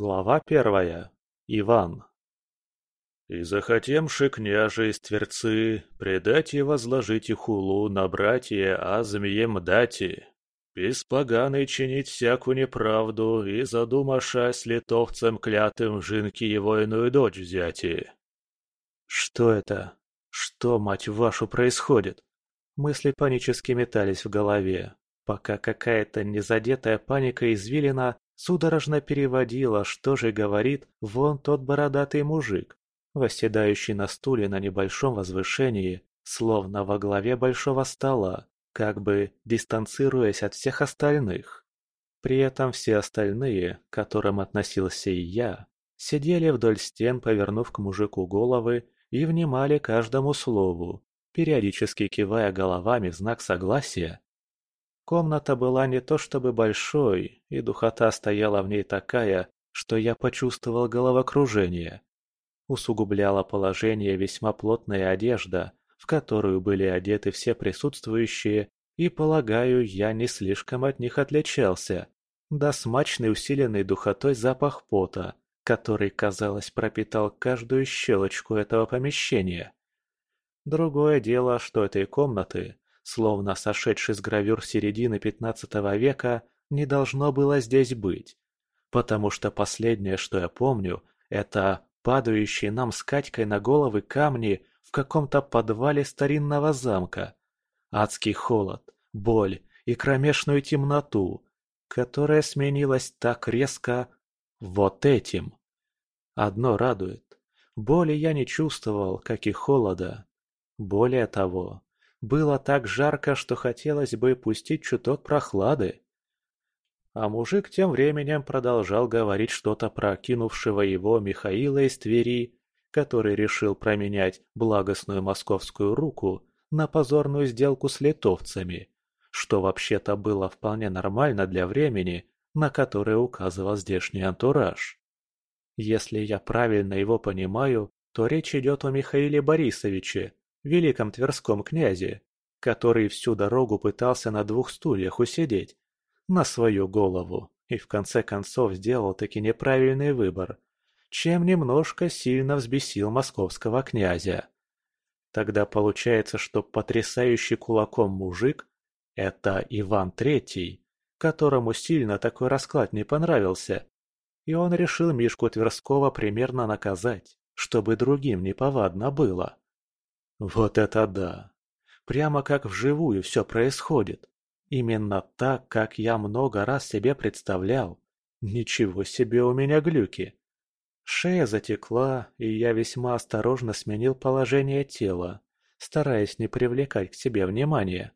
Глава первая. Иван. «И захотемши княже из Тверцы, предать и возложить хулу на братья Азмием дати, беспоганый чинить всякую неправду и задумаша с литовцем клятым жинки его иную дочь взяти». Что это? Что, мать вашу, происходит? Мысли панически метались в голове, пока какая-то незадетая паника извилина судорожно переводила, что же говорит вон тот бородатый мужик, восседающий на стуле на небольшом возвышении, словно во главе большого стола, как бы дистанцируясь от всех остальных. При этом все остальные, к которым относился и я, сидели вдоль стен, повернув к мужику головы и внимали каждому слову, периодически кивая головами в знак согласия Комната была не то чтобы большой, и духота стояла в ней такая, что я почувствовал головокружение. Усугубляла положение весьма плотная одежда, в которую были одеты все присутствующие, и, полагаю, я не слишком от них отличался. Да смачный усиленный духотой запах пота, который, казалось, пропитал каждую щелочку этого помещения. Другое дело, что этой комнаты словно сошедший с гравюр середины пятнадцатого века, не должно было здесь быть. Потому что последнее, что я помню, это падающие нам с Катькой на головы камни в каком-то подвале старинного замка. Адский холод, боль и кромешную темноту, которая сменилась так резко вот этим. Одно радует. Боли я не чувствовал, как и холода. Более того, было так жарко, что хотелось бы пустить чуток прохлады. А мужик тем временем продолжал говорить что-то про кинувшего его Михаила из Твери, который решил променять благостную московскую руку на позорную сделку с литовцами, что вообще-то было вполне нормально для времени, на которое указывал здешний антураж. Если я правильно его понимаю, то речь идет о Михаиле Борисовиче, великом тверском князе, который всю дорогу пытался на двух стульях усидеть, на свою голову, и в конце концов сделал таки неправильный выбор, чем немножко сильно взбесил московского князя. Тогда получается, что потрясающий кулаком мужик – это Иван Третий, которому сильно такой расклад не понравился, и он решил Мишку Тверского примерно наказать, чтобы другим неповадно было. Вот это да! Прямо как вживую все происходит. Именно так, как я много раз себе представлял. Ничего себе у меня глюки. Шея затекла, и я весьма осторожно сменил положение тела, стараясь не привлекать к себе внимания.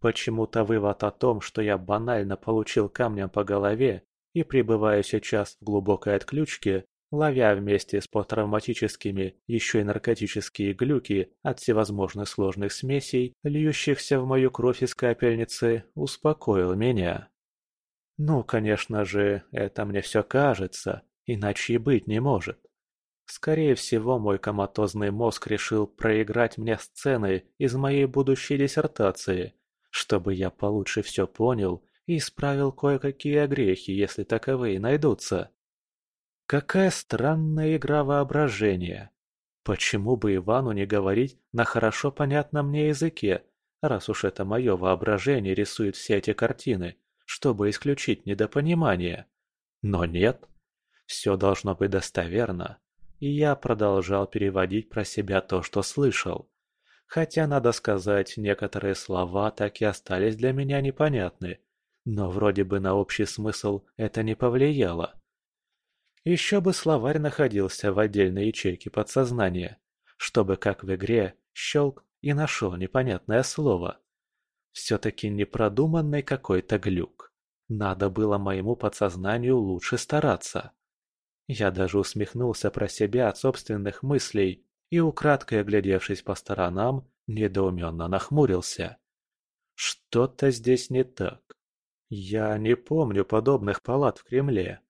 Почему-то вывод о том, что я банально получил камнем по голове и пребываю сейчас в глубокой отключке, ловя вместе с посттравматическими еще и наркотические глюки от всевозможных сложных смесей, льющихся в мою кровь из капельницы, успокоил меня. Ну, конечно же, это мне все кажется, иначе и быть не может. Скорее всего, мой коматозный мозг решил проиграть мне сцены из моей будущей диссертации, чтобы я получше все понял и исправил кое-какие огрехи, если таковые найдутся. Какая странная игра воображения. Почему бы Ивану не говорить на хорошо понятном мне языке, раз уж это мое воображение рисует все эти картины, чтобы исключить недопонимание? Но нет. Все должно быть достоверно. И я продолжал переводить про себя то, что слышал. Хотя, надо сказать, некоторые слова так и остались для меня непонятны. Но вроде бы на общий смысл это не повлияло. Еще бы словарь находился в отдельной ячейке подсознания, чтобы, как в игре, щелк и нашел непонятное слово. Все-таки непродуманный какой-то глюк. Надо было моему подсознанию лучше стараться. Я даже усмехнулся про себя от собственных мыслей и, украдкой оглядевшись по сторонам, недоуменно нахмурился. Что-то здесь не так. Я не помню подобных палат в Кремле.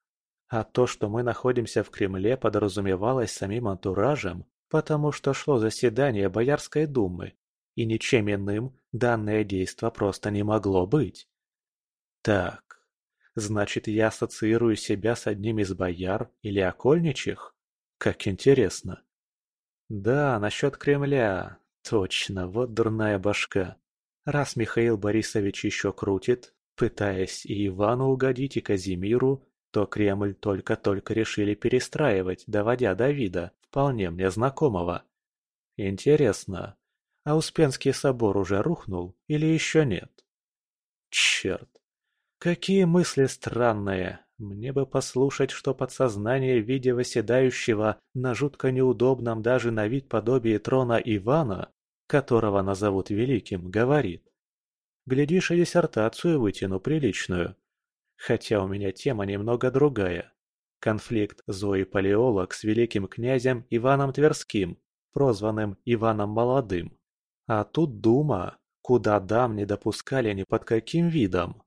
А то, что мы находимся в Кремле, подразумевалось самим антуражем, потому что шло заседание Боярской думы, и ничем иным данное действо просто не могло быть. Так, Значит, я ассоциирую себя с одним из бояр или окольничих? Как интересно. Да, насчет Кремля. Точно, вот дурная башка. Раз Михаил Борисович еще крутит, пытаясь и Ивану угодить, и Казимиру, то Кремль только-только решили перестраивать, доводя до вида, вполне мне знакомого. Интересно, а Успенский собор уже рухнул или еще нет? Черт, какие мысли странные. Мне бы послушать, что подсознание в виде восседающего на жутко неудобном даже на вид подобии трона Ивана, которого назовут великим, говорит. Глядишь, и диссертацию вытяну приличную. Хотя у меня тема немного другая. Конфликт Зои Палеолог с великим князем Иваном Тверским, прозванным Иваном Молодым. А тут дума, куда дам не допускали ни под каким видом.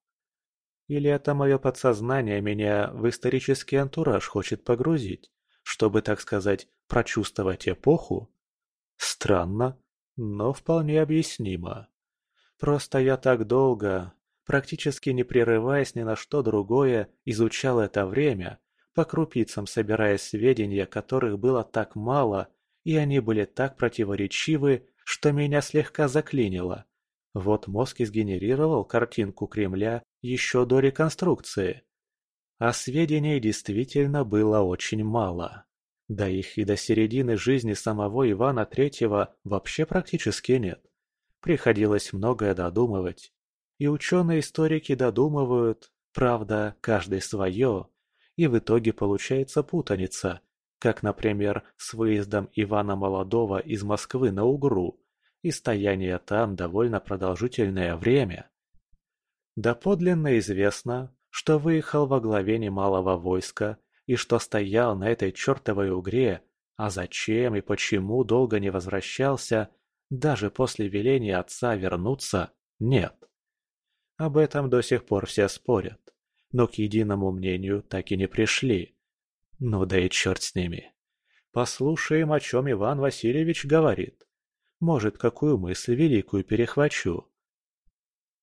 Или это мое подсознание меня в исторический антураж хочет погрузить, чтобы, так сказать, прочувствовать эпоху? Странно, но вполне объяснимо. Просто я так долго, практически не прерываясь ни на что другое, изучал это время, по крупицам собирая сведения, которых было так мало, и они были так противоречивы, что меня слегка заклинило. Вот мозг и сгенерировал картинку Кремля еще до реконструкции. А сведений действительно было очень мало. Да их и до середины жизни самого Ивана Третьего вообще практически нет. Приходилось многое додумывать. И ученые-историки додумывают, правда, каждый свое, и в итоге получается путаница, как, например, с выездом Ивана Молодого из Москвы на Угру, и стояние там довольно продолжительное время. Доподлинно известно, что выехал во главе немалого войска и что стоял на этой чертовой угре, а зачем и почему долго не возвращался, даже после веления отца вернуться, нет. Об этом до сих пор все спорят, но к единому мнению так и не пришли. Ну да и черт с ними. Послушаем, о чем Иван Васильевич говорит. Может, какую мысль великую перехвачу.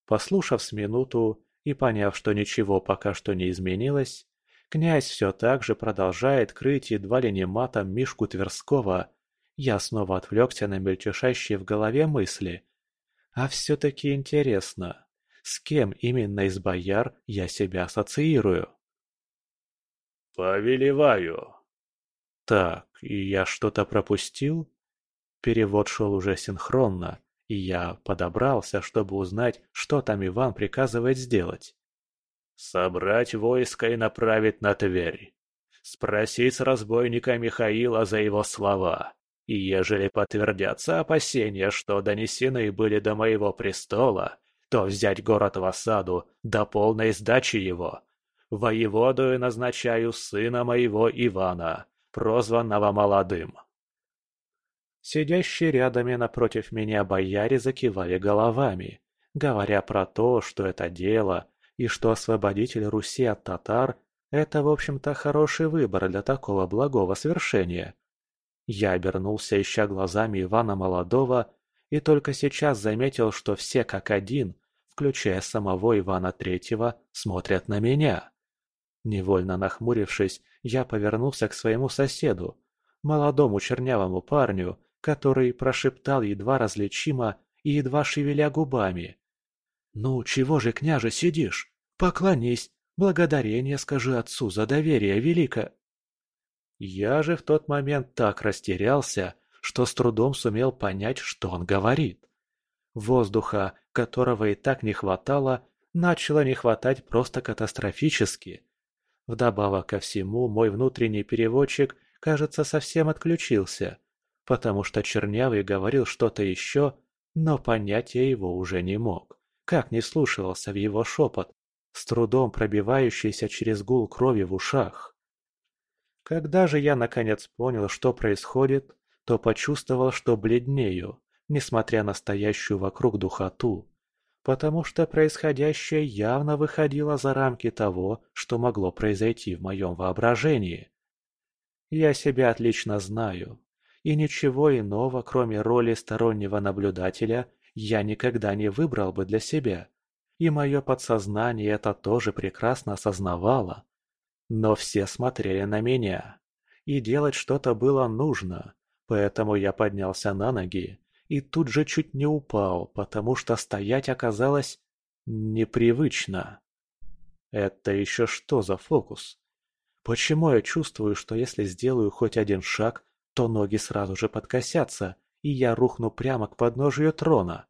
Послушав с минуту и поняв, что ничего пока что не изменилось, князь все так же продолжает крыть едва ли не матом Мишку Тверского. Я снова отвлекся на мельтешащие в голове мысли. А все-таки интересно, с кем именно из бояр я себя ассоциирую? «Повелеваю». Так, и я что-то пропустил? Перевод шел уже синхронно, и я подобрался, чтобы узнать, что там Иван приказывает сделать. «Собрать войско и направить на Тверь. Спросить с разбойника Михаила за его слова. И ежели подтвердятся опасения, что донесены были до моего престола, то взять город в осаду до полной сдачи его. Воеводою назначаю сына моего Ивана, прозванного Молодым». Сидящие рядом и напротив меня бояре закивали головами, говоря про то, что это дело, и что освободитель Руси от татар – это, в общем-то, хороший выбор для такого благого свершения. Я обернулся, ища глазами Ивана Молодого, и только сейчас заметил, что все как один, включая самого Ивана Третьего, смотрят на меня. Невольно нахмурившись, я повернулся к своему соседу, молодому чернявому парню, который прошептал едва различимо и едва шевеля губами. «Ну, чего же, княже, сидишь? Поклонись, благодарение скажи отцу за доверие великое!» Я же в тот момент так растерялся, что с трудом сумел понять, что он говорит. Воздуха, которого и так не хватало, начало не хватать просто катастрофически. Вдобавок ко всему, мой внутренний переводчик, кажется, совсем отключился потому что Чернявый говорил что-то еще, но понять я его уже не мог. Как не слушался в его шепот, с трудом пробивающийся через гул крови в ушах. Когда же я наконец понял, что происходит, то почувствовал, что бледнею, несмотря на стоящую вокруг духоту, потому что происходящее явно выходило за рамки того, что могло произойти в моем воображении. Я себя отлично знаю, и ничего иного, кроме роли стороннего наблюдателя, я никогда не выбрал бы для себя. и мое подсознание это тоже прекрасно осознавало. Но все смотрели на меня, и делать что-то было нужно, поэтому я поднялся на ноги и тут же чуть не упал, потому что стоять оказалось непривычно. Это еще что за фокус? Почему я чувствую, что если сделаю хоть один шаг, то ноги сразу же подкосятся, и я рухну прямо к подножию трона?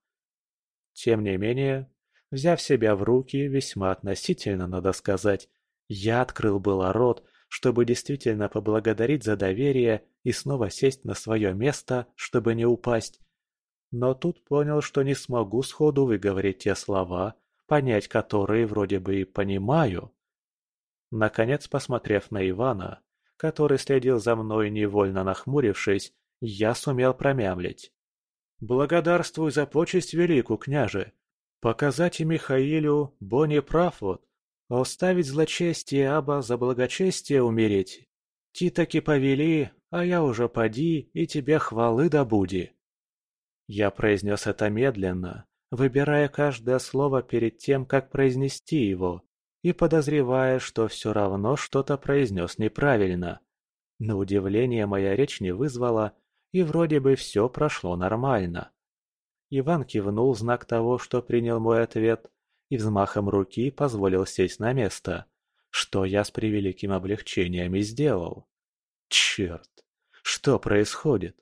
Тем не менее, взяв себя в руки, весьма относительно, надо сказать, я открыл было рот, чтобы действительно поблагодарить за доверие и снова сесть на свое место, чтобы не упасть. Но тут понял, что не смогу сходу выговорить те слова, понять которые вроде бы и понимаю. Наконец, посмотрев на Ивана, который следил за мной, невольно нахмурившись, я сумел промямлить. «Благодарствуй за почесть великую, княже! Показать и Михаилу, бо не прав вот, оставить злочестие, аба за благочестие умереть. Ти таки повели, а я уже поди, и тебе хвалы добуди». Я произнес это медленно, выбирая каждое слово перед тем, как произнести его, и подозревая, что все равно что-то произнес неправильно. На удивление моя речь не вызвала, и вроде бы все прошло нормально. Иван кивнул знак того, что принял мой ответ, и взмахом руки позволил сесть на место, что я с превеликим облегчением и сделал. Черт, что происходит?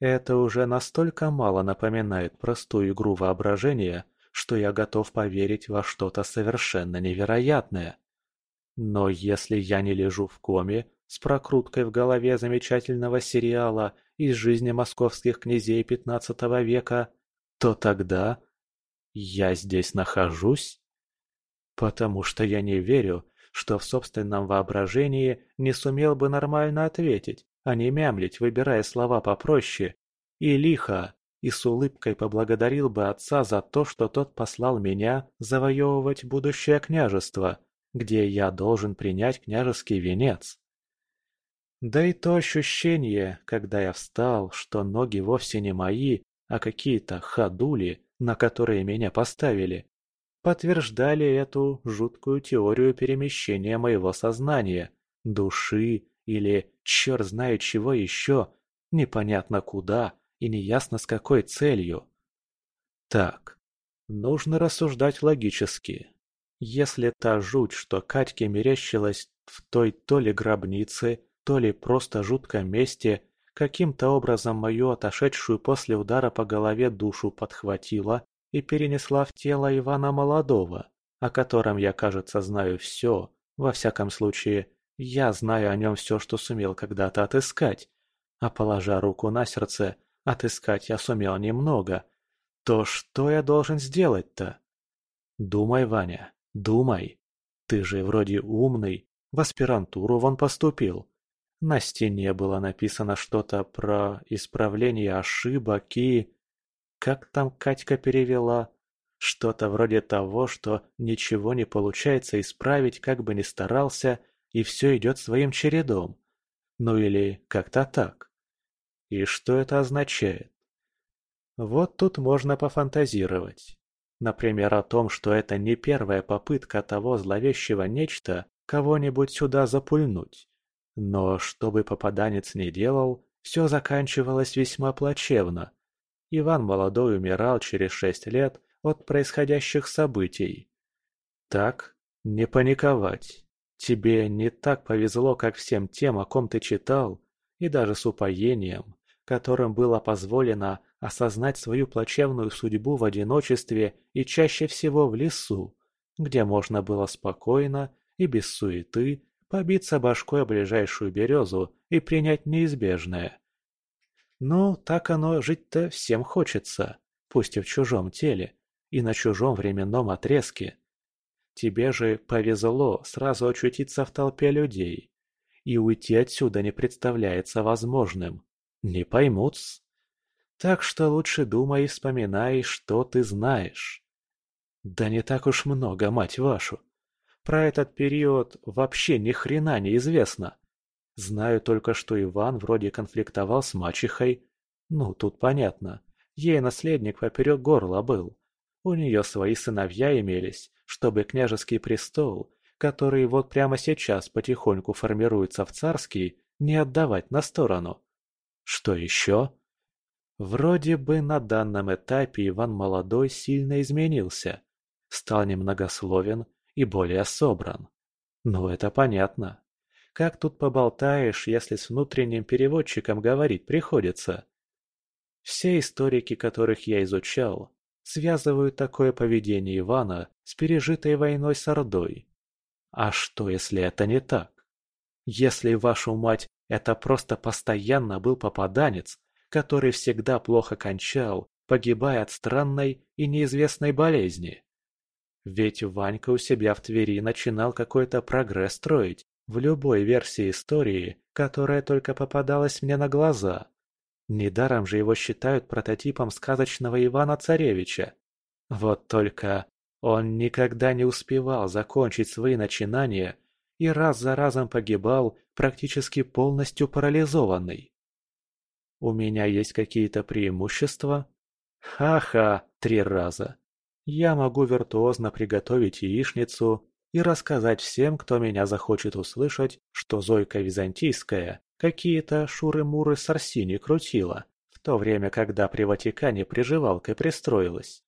Это уже настолько мало напоминает простую игру воображения, что я готов поверить во что-то совершенно невероятное. Но если я не лежу в коме с прокруткой в голове замечательного сериала из жизни московских князей XV века, то тогда я здесь нахожусь? Потому что я не верю, что в собственном воображении не сумел бы нормально ответить, а не мямлить, выбирая слова попроще, и лихо, и с улыбкой поблагодарил бы отца за то, что тот послал меня завоевывать будущее княжество, где я должен принять княжеский венец. Да и то ощущение, когда я встал, что ноги вовсе не мои, а какие-то ходули, на которые меня поставили, подтверждали эту жуткую теорию перемещения моего сознания, души или черт знает чего еще, непонятно куда и неясно с какой целью. Так, нужно рассуждать логически. Если та жуть, что Катьке мерещилась в той то ли гробнице, то ли просто жутком месте, каким-то образом мою отошедшую после удара по голове душу подхватила и перенесла в тело Ивана Молодого, о котором я, кажется, знаю все, во всяком случае, я знаю о нем все, что сумел когда-то отыскать. А положа руку на сердце, отыскать я сумел немного. То что я должен сделать-то? Думай, Ваня, думай. Ты же вроде умный, в аспирантуру вон поступил. На стене было написано что-то про исправление ошибок и... Как там Катька перевела? Что-то вроде того, что ничего не получается исправить, как бы ни старался, и все идет своим чередом. Ну или как-то так. И что это означает? Вот тут можно пофантазировать. Например, о том, что это не первая попытка того зловещего нечто кого-нибудь сюда запульнуть. Но что бы попаданец ни делал, все заканчивалось весьма плачевно. Иван Молодой умирал через шесть лет от происходящих событий. Так, не паниковать. Тебе не так повезло, как всем тем, о ком ты читал, и даже с упоением, которым было позволено осознать свою плачевную судьбу в одиночестве и чаще всего в лесу, где можно было спокойно и без суеты побиться башкой о ближайшую березу и принять неизбежное. Ну, так оно жить-то всем хочется, пусть и в чужом теле, и на чужом временном отрезке. Тебе же повезло сразу очутиться в толпе людей, и уйти отсюда не представляется возможным. Не поймут-с. Так что лучше думай и вспоминай, что ты знаешь. Да не так уж много, мать вашу. Про этот период вообще ни хрена не известно. Знаю только, что Иван вроде конфликтовал с мачехой. Ну, тут понятно. Ей наследник поперек горла был. У нее свои сыновья имелись, чтобы княжеский престол, который вот прямо сейчас потихоньку формируется в царский, не отдавать на сторону. Что еще? Вроде бы на данном этапе Иван Молодой сильно изменился, стал немногословен и более собран. Ну это понятно. Как тут поболтаешь, если с внутренним переводчиком говорить приходится? Все историки, которых я изучал, связывают такое поведение Ивана с пережитой войной с Ордой. А что, если это не так? Если, вашу мать, это просто постоянно был попаданец, который всегда плохо кончал, погибая от странной и неизвестной болезни. Ведь Ванька у себя в Твери начинал какой-то прогресс строить в любой версии истории, которая только попадалась мне на глаза. Недаром же его считают прототипом сказочного Ивана-Царевича. Вот только он никогда не успевал закончить свои начинания и раз за разом погибал практически полностью парализованный. У меня есть какие-то преимущества? Ха-ха, три раза. Я могу виртуозно приготовить яичницу и рассказать всем, кто меня захочет услышать, что Зойка Византийская какие-то шуры-муры с Арсини крутила, в то время, когда при Ватикане приживалкой пристроилась.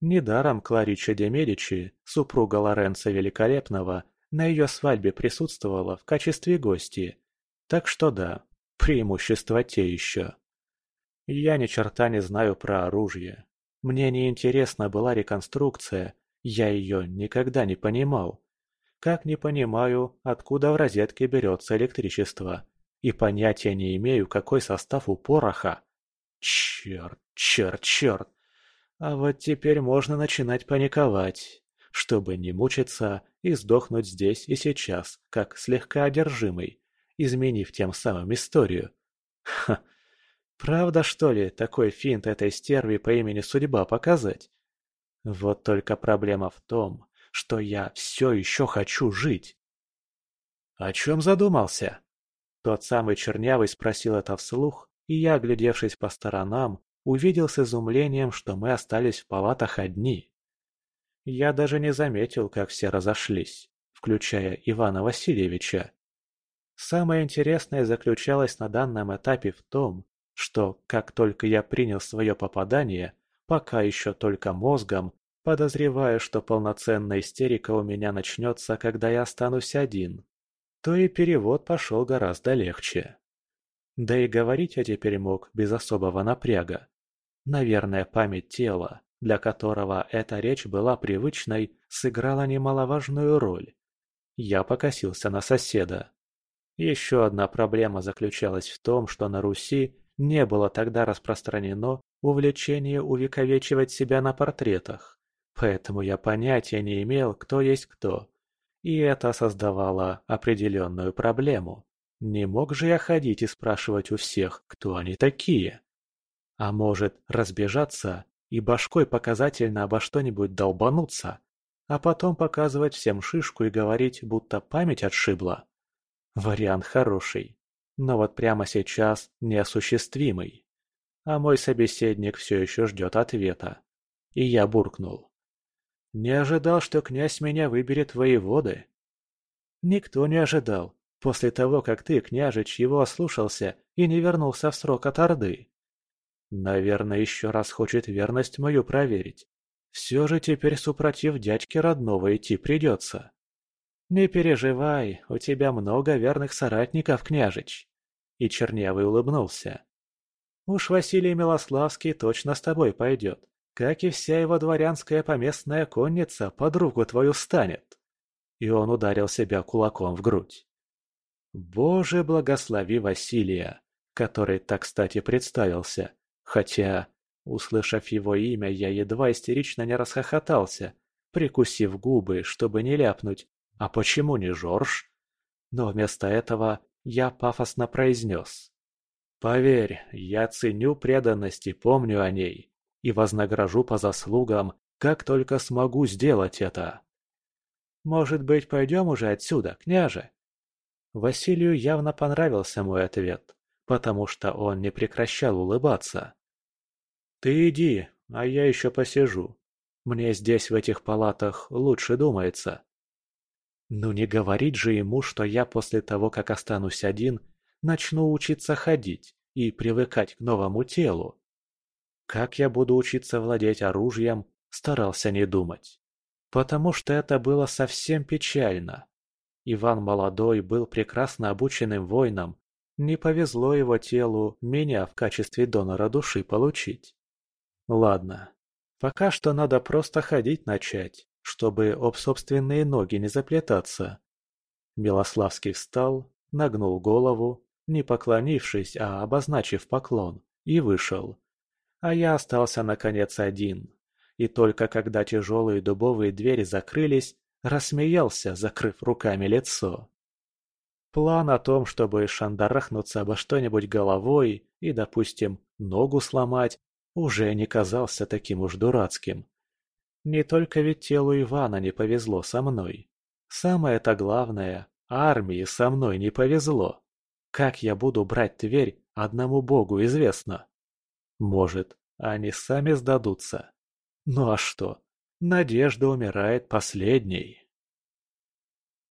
Недаром Кларича де Медичи, супруга Лоренца Великолепного, на ее свадьбе присутствовала в качестве гости. Так что да, преимущества те еще. Я ни черта не знаю про оружие. Мне не интересна была реконструкция, я ее никогда не понимал. Как не понимаю, откуда в розетке берется электричество. И понятия не имею, какой состав у пороха. Черт, черт, черт. А вот теперь можно начинать паниковать чтобы не мучиться и сдохнуть здесь и сейчас, как слегка одержимый, изменив тем самым историю. Ха, правда что ли такой финт этой стерви по имени Судьба показать? Вот только проблема в том, что я все еще хочу жить. О чем задумался? Тот самый чернявый спросил это вслух, и я, глядевшись по сторонам, увидел с изумлением, что мы остались в палатах одни. Я даже не заметил, как все разошлись, включая Ивана Васильевича. Самое интересное заключалось на данном этапе в том, что как только я принял свое попадание, пока еще только мозгом, подозревая, что полноценная истерика у меня начнется, когда я останусь один, то и перевод пошел гораздо легче. Да и говорить я теперь мог без особого напряга. Наверное, память тела, для которого эта речь была привычной, сыграла немаловажную роль. Я покосился на соседа. Еще одна проблема заключалась в том, что на Руси не было тогда распространено увлечение увековечивать себя на портретах, поэтому я понятия не имел, кто есть кто. И это создавало определенную проблему. Не мог же я ходить и спрашивать у всех, кто они такие? А может, разбежаться и башкой показательно обо что-нибудь долбануться, а потом показывать всем шишку и говорить, будто память отшибла. Вариант хороший, но вот прямо сейчас неосуществимый. А мой собеседник все еще ждет ответа. И я буркнул. Не ожидал, что князь меня выберет воеводы. Никто не ожидал, после того, как ты, княжич, его ослушался и не вернулся в срок от Орды. Наверное, еще раз хочет верность мою проверить. Все же теперь супротив дядьки родного идти придется. Не переживай, у тебя много верных соратников, княжич. И Чернявый улыбнулся. Уж Василий Милославский точно с тобой пойдет, как и вся его дворянская поместная конница под руку твою станет. И он ударил себя кулаком в грудь. Боже, благослови Василия, который так кстати представился, Хотя, услышав его имя, я едва истерично не расхохотался, прикусив губы, чтобы не ляпнуть «А почему не Жорж?». Но вместо этого я пафосно произнес «Поверь, я ценю преданность и помню о ней, и вознагражу по заслугам, как только смогу сделать это». «Может быть, пойдем уже отсюда, княже?» Василию явно понравился мой ответ потому что он не прекращал улыбаться. «Ты иди, а я еще посижу. Мне здесь, в этих палатах, лучше думается. Ну не говорить же ему, что я после того, как останусь один, начну учиться ходить и привыкать к новому телу. Как я буду учиться владеть оружием, старался не думать. Потому что это было совсем печально. Иван Молодой был прекрасно обученным воином, не повезло его телу меня в качестве донора души получить. Ладно, пока что надо просто ходить начать, чтобы об собственные ноги не заплетаться. Милославский встал, нагнул голову, не поклонившись, а обозначив поклон, и вышел. А я остался наконец один. И только когда тяжелые дубовые двери закрылись, рассмеялся, закрыв руками лицо. План о том, чтобы шандарахнуться обо что-нибудь головой и, допустим, ногу сломать, уже не казался таким уж дурацким. Не только ведь телу Ивана не повезло со мной. Самое-то главное, армии со мной не повезло. Как я буду брать Тверь, одному богу известно. Может, они сами сдадутся. Ну а что? Надежда умирает последней.